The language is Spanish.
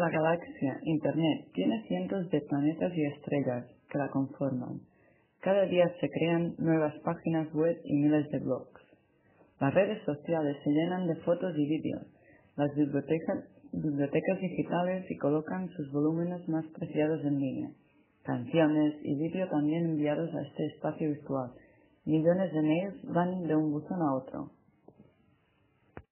La galaxia, Internet, tiene cientos de planetas y estrellas que la conforman. Cada día se crean nuevas páginas web y miles de blogs. Las redes sociales se llenan de fotos y vídeos. Las bibliotecas, bibliotecas digitales y colocan sus volúmenes más preciados en línea. Canciones y vídeo también enviados a este espacio virtual. Millones de mails van de un buzón a otro.